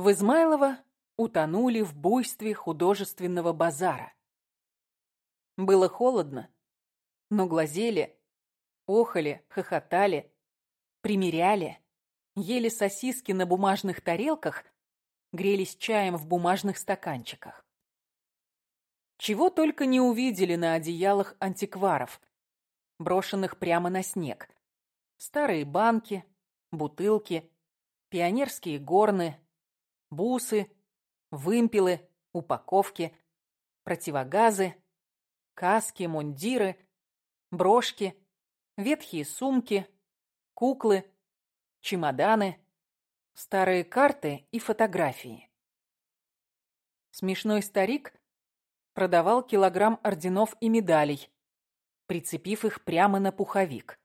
в Измайлово утонули в буйстве художественного базара. Было холодно, но глазели, охали, хохотали, примеряли, ели сосиски на бумажных тарелках, грелись чаем в бумажных стаканчиках. Чего только не увидели на одеялах антикваров, брошенных прямо на снег. Старые банки, бутылки, пионерские горны, бусы, вымпелы, упаковки, противогазы, каски, мундиры, брошки, ветхие сумки, куклы, чемоданы, старые карты и фотографии. Смешной старик продавал килограмм орденов и медалей, прицепив их прямо на пуховик.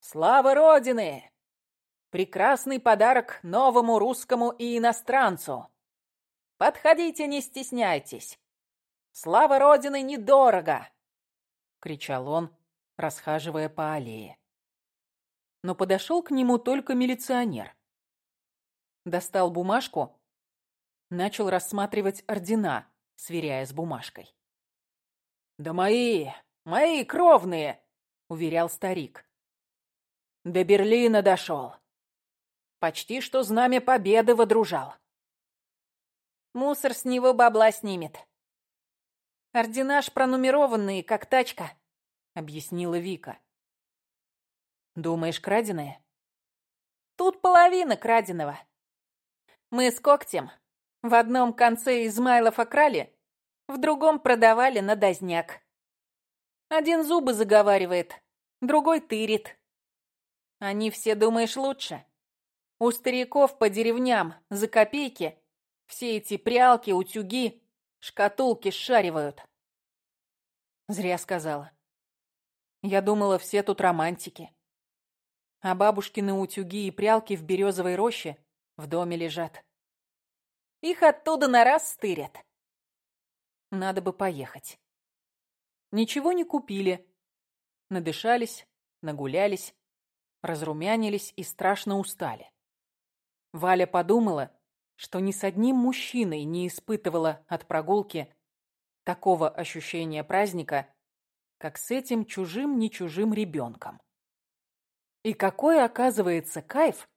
«Слава Родины! Прекрасный подарок новому русскому и иностранцу! Подходите, не стесняйтесь! Слава Родины недорого!» — кричал он, расхаживая по аллее. Но подошел к нему только милиционер. Достал бумажку, начал рассматривать ордена, сверяя с бумажкой. «Да мои, мои кровные!» — уверял старик. «До Берлина дошел. Почти что знамя победы водружал. Мусор с него бабла снимет. Ордена ж пронумерованные, как тачка», — объяснила Вика. «Думаешь, краденые?» «Тут половина краденого. Мы с когтем в одном конце Измайлов окрали, в другом продавали на дозняк. Один зубы заговаривает, другой тырит. Они все, думаешь, лучше? У стариков по деревням за копейки все эти прялки, утюги, шкатулки сшаривают. Зря сказала. Я думала, все тут романтики. А бабушкины утюги и прялки в березовой роще в доме лежат. Их оттуда на раз стырят. Надо бы поехать. Ничего не купили. Надышались, нагулялись, разрумянились и страшно устали. Валя подумала, что ни с одним мужчиной не испытывала от прогулки такого ощущения праздника, как с этим чужим-не чужим ребенком. И какой, оказывается, кайф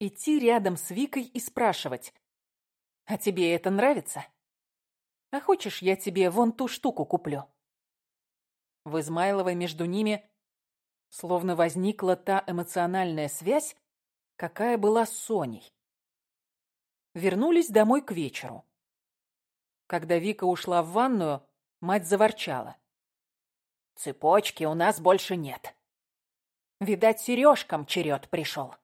идти рядом с Викой и спрашивать, «А тебе это нравится? А хочешь, я тебе вон ту штуку куплю?» В Измайловой между ними словно возникла та эмоциональная связь, какая была с Соней. Вернулись домой к вечеру. Когда Вика ушла в ванную, мать заворчала. «Цепочки у нас больше нет. Видать, сережкам черед пришел».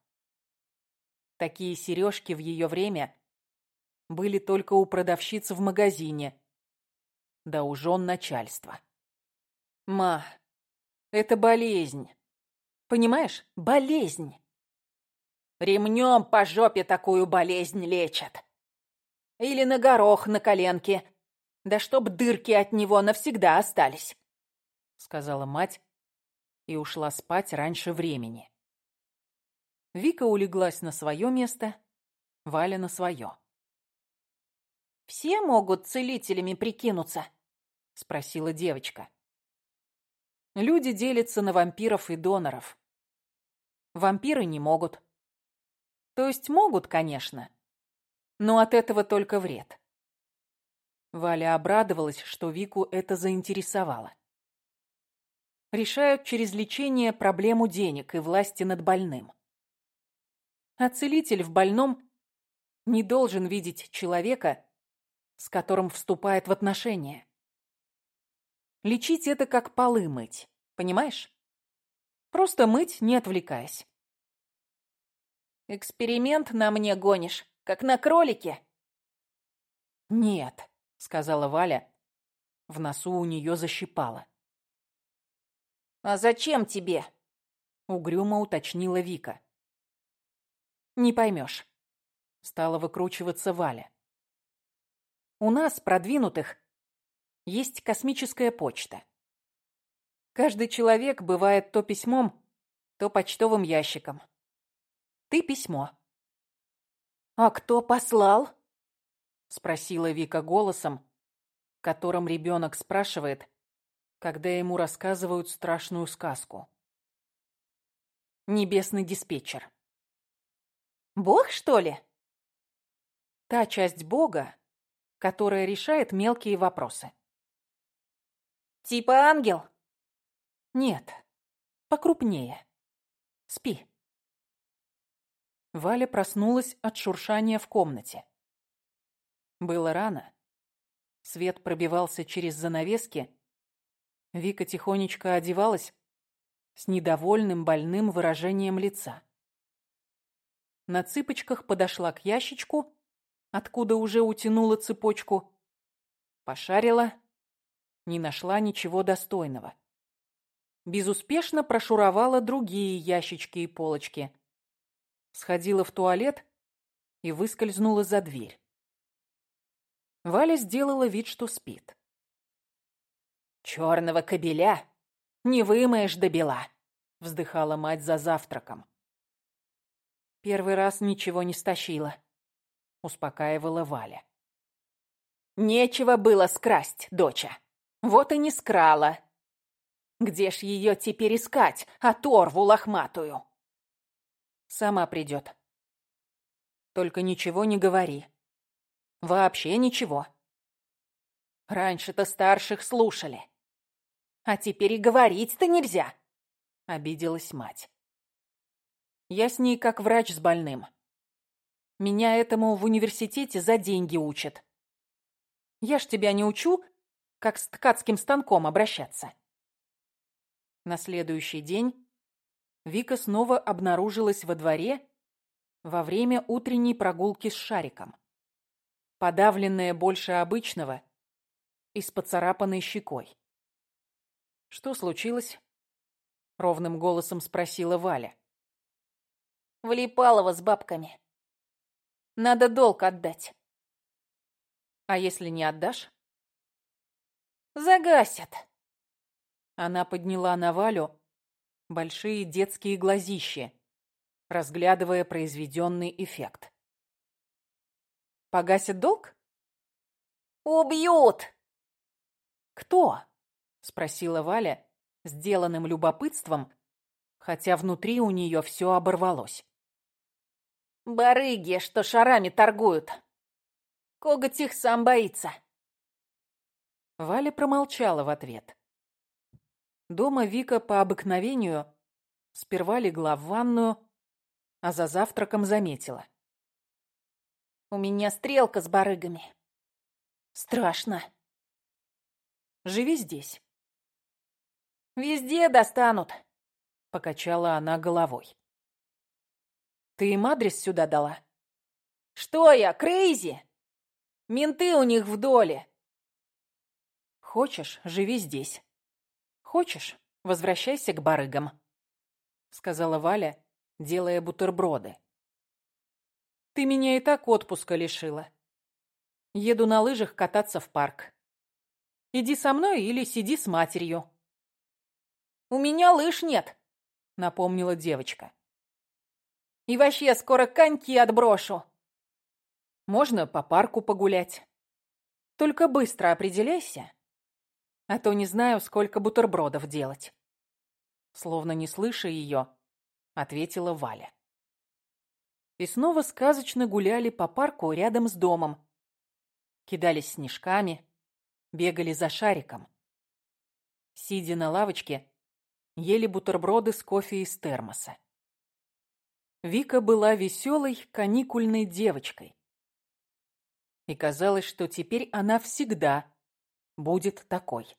Такие сережки в ее время были только у продавщиц в магазине, да у жен начальства. «Ма, это болезнь. Понимаешь? Болезнь. Ремнем по жопе такую болезнь лечат. Или на горох на коленке. Да чтоб дырки от него навсегда остались», — сказала мать и ушла спать раньше времени. Вика улеглась на свое место, Валя на свое. «Все могут целителями прикинуться?» — спросила девочка. Люди делятся на вампиров и доноров. Вампиры не могут. То есть могут, конечно, но от этого только вред. Валя обрадовалась, что Вику это заинтересовало. Решают через лечение проблему денег и власти над больным. А целитель в больном не должен видеть человека, с которым вступает в отношения. Лечить это как полы мыть, понимаешь? Просто мыть, не отвлекаясь. «Эксперимент на мне гонишь, как на кролике?» «Нет», — сказала Валя. В носу у нее защипало. «А зачем тебе?» — угрюмо уточнила Вика. «Не поймешь», — стала выкручиваться Валя. У нас, продвинутых, есть космическая почта. Каждый человек бывает то письмом, то почтовым ящиком. Ты письмо. «А кто послал?» — спросила Вика голосом, которым ребенок спрашивает, когда ему рассказывают страшную сказку. Небесный диспетчер. «Бог, что ли?» Та часть Бога, которая решает мелкие вопросы. «Типа ангел?» «Нет, покрупнее. Спи». Валя проснулась от шуршания в комнате. Было рано. Свет пробивался через занавески. Вика тихонечко одевалась с недовольным больным выражением лица. На цыпочках подошла к ящичку, откуда уже утянула цепочку, пошарила, не нашла ничего достойного. Безуспешно прошуровала другие ящички и полочки. Сходила в туалет и выскользнула за дверь. Валя сделала вид, что спит. «Черного кобеля не вымоешь до бела», — вздыхала мать за завтраком. Первый раз ничего не стащила, успокаивала Валя. Нечего было скрасть, доча. Вот и не скрала. Где ж ее теперь искать, оторву лохматую? Сама придет. Только ничего не говори. Вообще ничего. Раньше-то старших слушали. А теперь и говорить-то нельзя, обиделась мать. Я с ней как врач с больным. Меня этому в университете за деньги учат. Я ж тебя не учу, как с ткацким станком обращаться. На следующий день Вика снова обнаружилась во дворе во время утренней прогулки с шариком подавленная больше обычного и с поцарапанной щекой. «Что случилось?» — ровным голосом спросила Валя. «Влипалова с бабками. Надо долг отдать». «А если не отдашь?» «Загасят». Она подняла на Валю большие детские глазищи, разглядывая произведенный эффект. Погасит долг? Убьют! Кто? Спросила Валя, сделанным любопытством, хотя внутри у нее все оборвалось. Барыги, что шарами торгуют. Коготь их сам боится. Валя промолчала в ответ. Дома Вика по обыкновению сперва легла в ванную, а за завтраком заметила. У меня стрелка с барыгами. Страшно. Живи здесь. Везде достанут, покачала она головой. Ты им адрес сюда дала? Что я, крейзи? Менты у них в доле. Хочешь, живи здесь. Хочешь, возвращайся к барыгам, сказала Валя, делая бутерброды. Ты меня и так отпуска лишила. Еду на лыжах кататься в парк. Иди со мной или сиди с матерью. У меня лыж нет, напомнила девочка. И вообще скоро коньки отброшу. Можно по парку погулять. Только быстро определяйся, а то не знаю, сколько бутербродов делать. Словно не слыша ее, ответила Валя и снова сказочно гуляли по парку рядом с домом. Кидались снежками, бегали за шариком. Сидя на лавочке, ели бутерброды с кофе из термоса. Вика была веселой каникульной девочкой. И казалось, что теперь она всегда будет такой.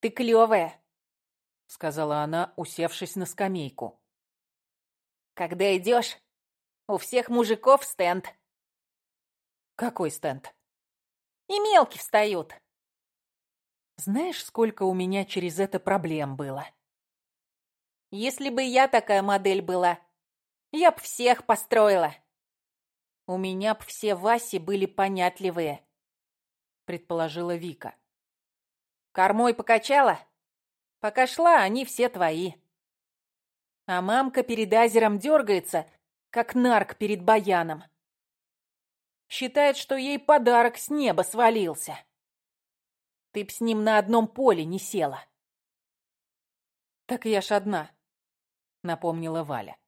«Ты клевая», — сказала она, усевшись на скамейку. Когда идешь, у всех мужиков стенд. Какой стенд? И мелки встают. Знаешь, сколько у меня через это проблем было? Если бы я такая модель была, я б всех построила. У меня б все Васи были понятливые, предположила Вика. Кормой покачала? Пока шла, они все твои. А мамка перед азером дергается, как нарк перед баяном. Считает, что ей подарок с неба свалился. Ты б с ним на одном поле не села. Так я ж одна, напомнила Валя.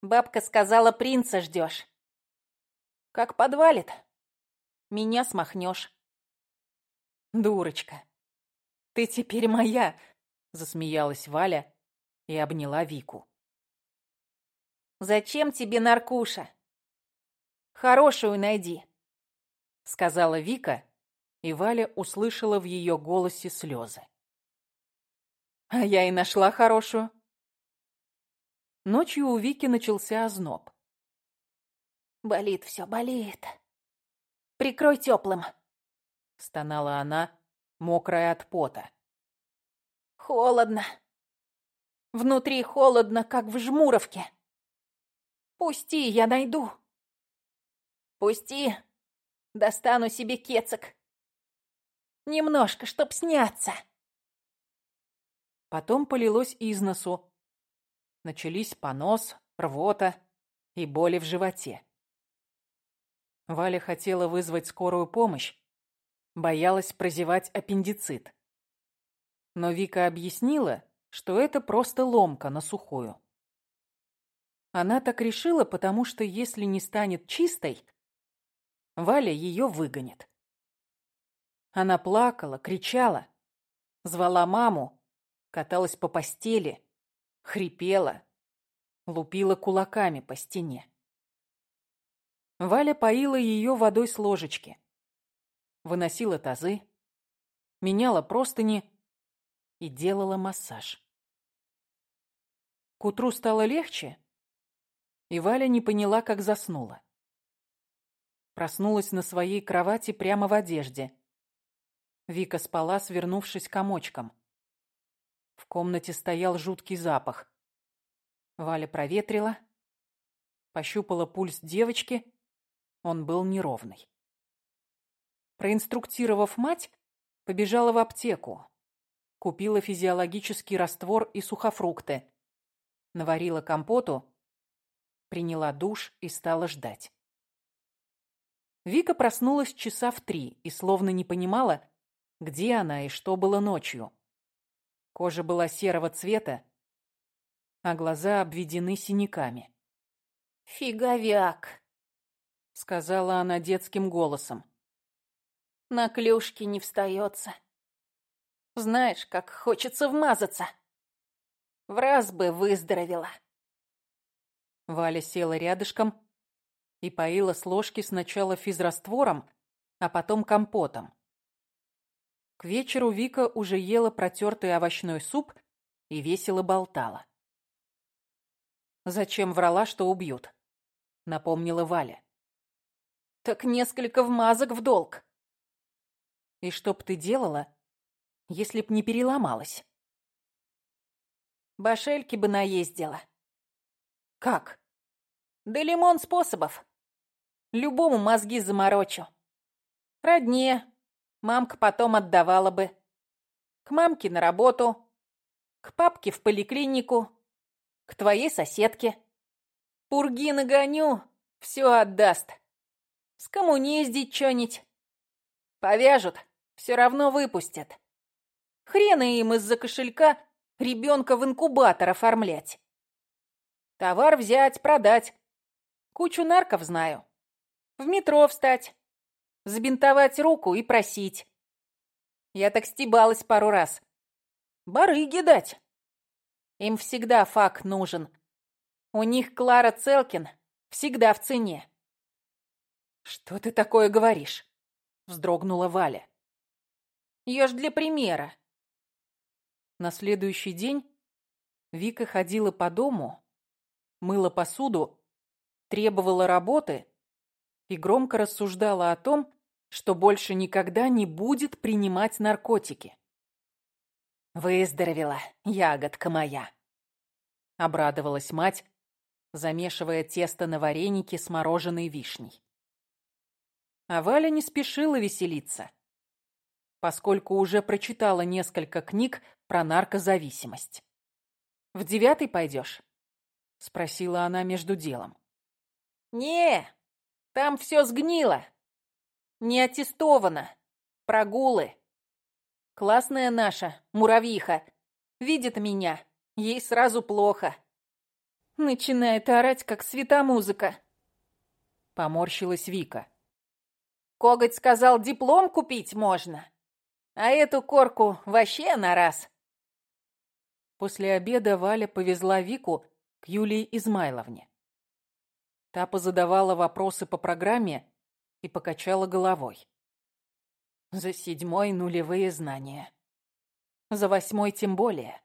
Бабка сказала, принца ждешь. Как подвалит, меня смахнешь. Дурочка, ты теперь моя, засмеялась Валя и обняла Вику. Зачем тебе наркуша? Хорошую найди, сказала Вика и Валя услышала в ее голосе слезы. А я и нашла хорошую. Ночью у Вики начался озноб. «Болит все, болит. Прикрой теплым», — стонала она, мокрая от пота. «Холодно. Внутри холодно, как в жмуровке. Пусти, я найду. Пусти, достану себе кецок. Немножко, чтоб сняться. Потом полилось из носу. Начались понос, рвота и боли в животе. Валя хотела вызвать скорую помощь, боялась прозевать аппендицит. Но Вика объяснила, что это просто ломка на сухую. Она так решила, потому что если не станет чистой, Валя ее выгонит. Она плакала, кричала, звала маму, каталась по постели, хрипела, лупила кулаками по стене. Валя поила ее водой с ложечки, выносила тазы, меняла простыни и делала массаж. К утру стало легче, и Валя не поняла, как заснула. Проснулась на своей кровати прямо в одежде, Вика спала, свернувшись комочком. В комнате стоял жуткий запах. Валя проветрила, пощупала пульс девочки. Он был неровный. Проинструктировав мать, побежала в аптеку. Купила физиологический раствор и сухофрукты. Наварила компоту, приняла душ и стала ждать. Вика проснулась часа в три и словно не понимала, где она и что было ночью. Кожа была серого цвета, а глаза обведены синяками. «Фиговяк», — сказала она детским голосом. «На клюшки не встается. Знаешь, как хочется вмазаться. В раз бы выздоровела». Валя села рядышком и поила с ложки сначала физраствором, а потом компотом. К вечеру Вика уже ела протертый овощной суп и весело болтала. «Зачем врала, что убьют?» — напомнила Валя. «Так несколько вмазок в долг». «И что б ты делала, если б не переломалась?» «Башельки бы наездила». «Как?» «Да лимон способов. Любому мозги заморочу. Родне, Мамка потом отдавала бы. К мамке на работу, к папке в поликлинику, к твоей соседке. Пурги нагоню, все отдаст. Скоммуниздить что-нибудь. Повяжут, все равно выпустят. Хрена им из-за кошелька ребенка в инкубатор оформлять. Товар взять, продать. Кучу нарков знаю. В метро встать забинтовать руку и просить. Я так стебалась пару раз. Барыги дать. Им всегда фак нужен. У них Клара Целкин всегда в цене. «Что ты такое говоришь?» — вздрогнула Валя. «Я ж для примера». На следующий день Вика ходила по дому, мыла посуду, требовала работы и громко рассуждала о том, что больше никогда не будет принимать наркотики. «Выздоровела, ягодка моя!» — обрадовалась мать, замешивая тесто на варенике с мороженой вишней. А Валя не спешила веселиться, поскольку уже прочитала несколько книг про наркозависимость. «В девятый пойдешь?» Спросила она между делом. «Не, там все сгнило. Не аттестовано. Прогулы. Классная наша, муравьиха, видит меня, ей сразу плохо. Начинает орать, как светомузыка. Поморщилась Вика. Коготь сказал, диплом купить можно. А эту корку вообще на раз. После обеда Валя повезла Вику к Юлии Измайловне. Та позадавала вопросы по программе и покачала головой. За седьмой нулевые знания. За восьмой тем более.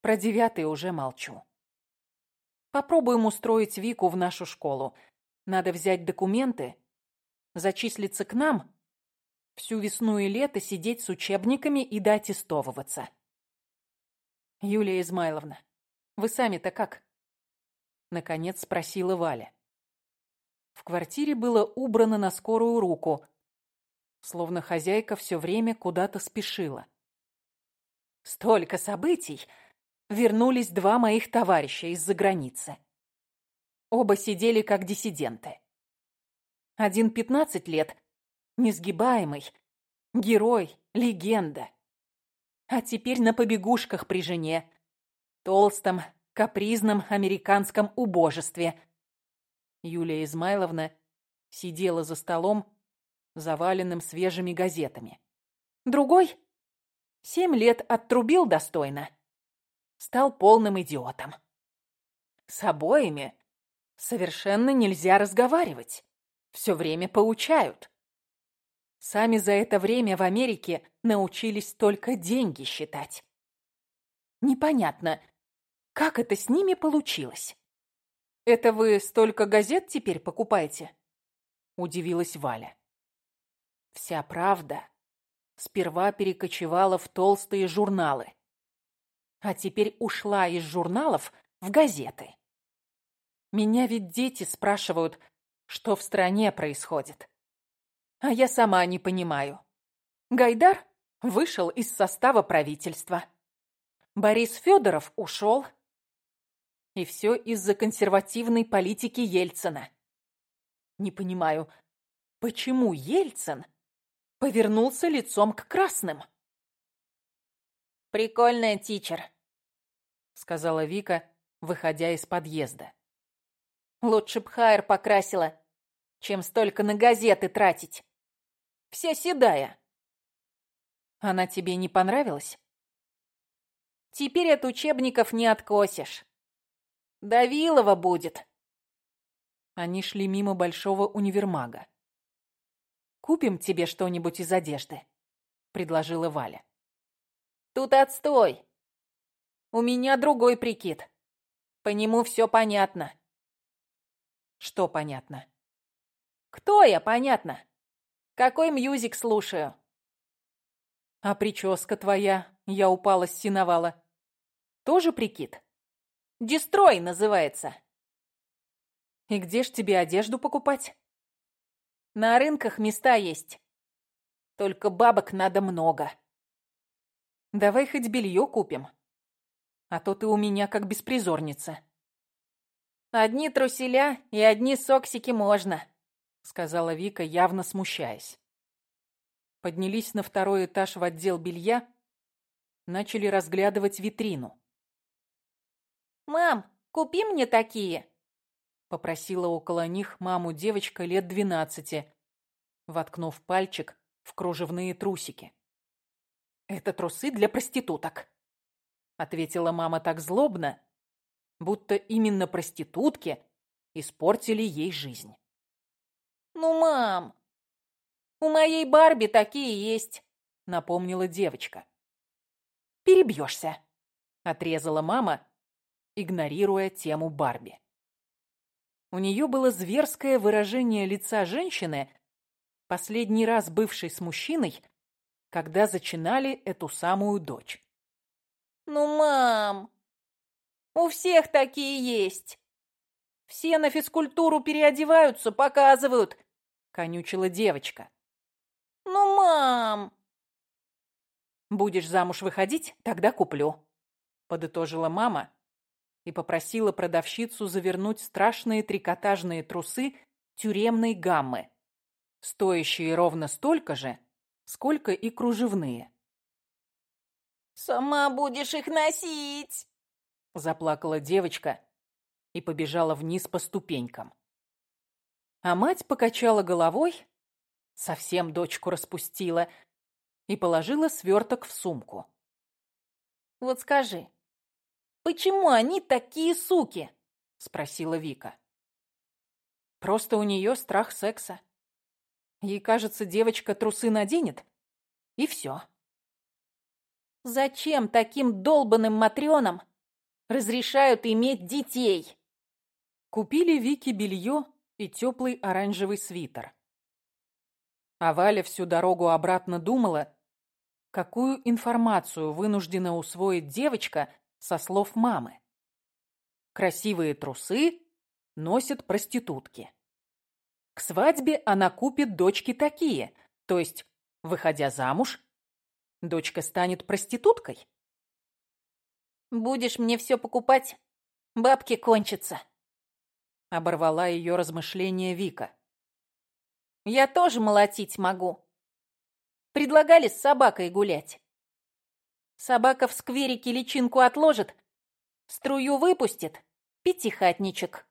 Про девятый уже молчу. Попробуем устроить Вику в нашу школу. Надо взять документы, зачислиться к нам, всю весну и лето сидеть с учебниками и доаттестовываться. Юлия Измайловна, вы сами-то как? Наконец спросила Валя. В квартире было убрано на скорую руку, словно хозяйка все время куда-то спешила. Столько событий! Вернулись два моих товарища из-за границы. Оба сидели как диссиденты. Один пятнадцать лет, несгибаемый, герой, легенда. А теперь на побегушках при жене, толстом, капризном американском убожестве. Юлия Измайловна сидела за столом, заваленным свежими газетами. Другой семь лет оттрубил достойно. Стал полным идиотом. С обоими совершенно нельзя разговаривать. Все время поучают. Сами за это время в Америке научились только деньги считать. Непонятно, как это с ними получилось. «Это вы столько газет теперь покупаете?» Удивилась Валя. Вся правда сперва перекочевала в толстые журналы, а теперь ушла из журналов в газеты. Меня ведь дети спрашивают, что в стране происходит. А я сама не понимаю. Гайдар вышел из состава правительства. Борис Федоров ушел. И все из-за консервативной политики Ельцина. Не понимаю, почему Ельцин повернулся лицом к красным. «Прикольная тичер», — сказала Вика, выходя из подъезда. «Лучше б Хайер покрасила, чем столько на газеты тратить. Вся седая». «Она тебе не понравилась?» «Теперь от учебников не откосишь. Давилова будет». Они шли мимо большого универмага. «Купим тебе что-нибудь из одежды», — предложила Валя. «Тут отстой. У меня другой прикид. По нему все понятно». «Что понятно?» «Кто я, понятно? Какой мьюзик слушаю?» «А прическа твоя, я упала с синовала, тоже прикид?» «Дестрой» называется. «И где ж тебе одежду покупать?» На рынках места есть. Только бабок надо много. Давай хоть белье купим. А то ты у меня как беспризорница. Одни труселя и одни соксики можно, сказала Вика, явно смущаясь. Поднялись на второй этаж в отдел белья, начали разглядывать витрину. «Мам, купи мне такие!» Попросила около них маму девочка лет двенадцати, воткнув пальчик в кружевные трусики. «Это трусы для проституток», — ответила мама так злобно, будто именно проститутки испортили ей жизнь. «Ну, мам, у моей Барби такие есть», — напомнила девочка. «Перебьешься», — отрезала мама, игнорируя тему Барби. У нее было зверское выражение лица женщины, последний раз бывшей с мужчиной, когда зачинали эту самую дочь. «Ну, мам, у всех такие есть. Все на физкультуру переодеваются, показывают», — конючила девочка. «Ну, мам!» «Будешь замуж выходить, тогда куплю», — подытожила мама и попросила продавщицу завернуть страшные трикотажные трусы тюремной гаммы, стоящие ровно столько же, сколько и кружевные. «Сама будешь их носить!» Заплакала девочка и побежала вниз по ступенькам. А мать покачала головой, совсем дочку распустила и положила сверток в сумку. «Вот скажи, почему они такие суки?» — спросила Вика. Просто у нее страх секса. Ей кажется, девочка трусы наденет, и все. Зачем таким долбанным матрёнам разрешают иметь детей? Купили Вике белье и теплый оранжевый свитер. А Валя всю дорогу обратно думала, какую информацию вынуждена усвоить девочка со слов мамы. Красивые трусы носят проститутки. К свадьбе она купит дочке такие, то есть, выходя замуж, дочка станет проституткой. «Будешь мне все покупать, бабки кончатся», — оборвала ее размышления Вика. «Я тоже молотить могу. Предлагали с собакой гулять. Собака в скверике личинку отложит, струю выпустит, пятихатничек.